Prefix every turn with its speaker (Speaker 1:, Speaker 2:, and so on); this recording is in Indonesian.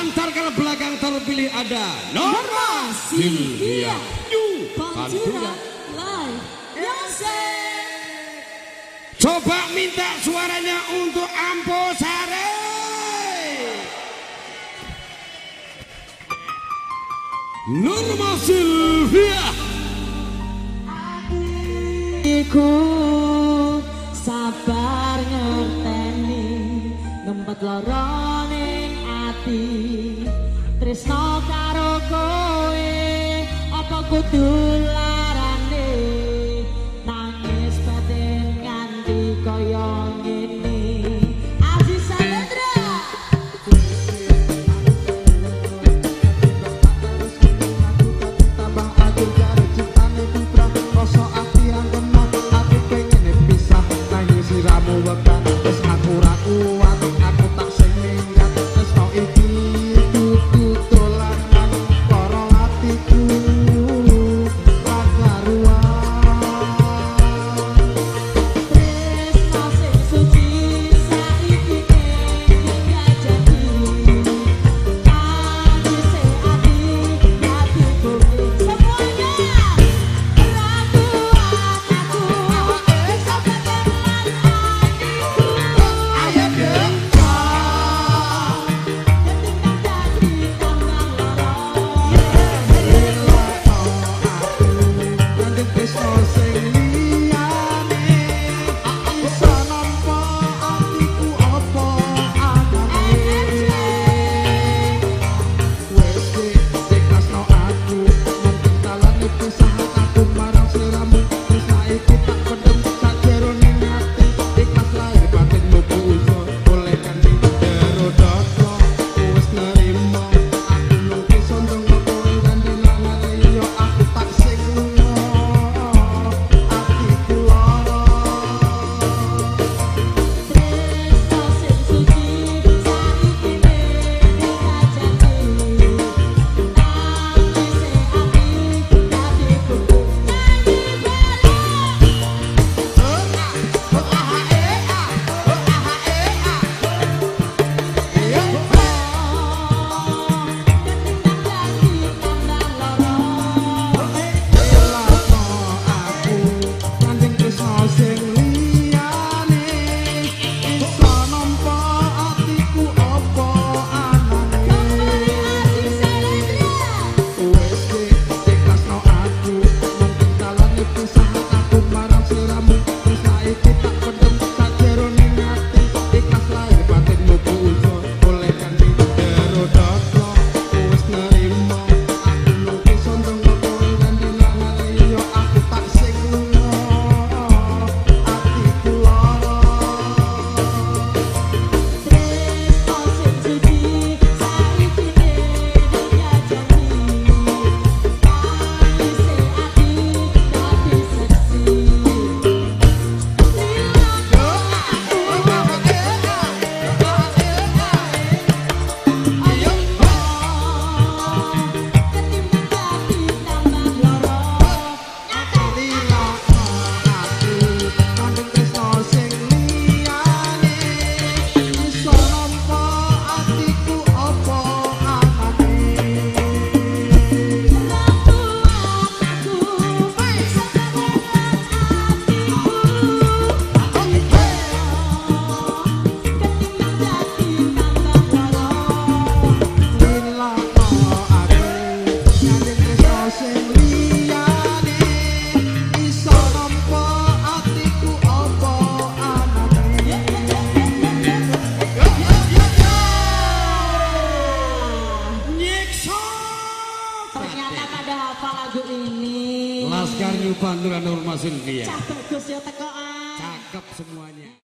Speaker 1: Antar ke belakang terpilih ada Norma Silvia Yu. Pantura
Speaker 2: Live Yose.
Speaker 1: Coba minta suaranya untuk Ampo Sare. Norma Silvia
Speaker 2: Aku sabar ngerteni Nempat lorong ati tresno karo kowe apa kudu
Speaker 1: goodbye. panturan Norma Silvia. Cakep semuanya.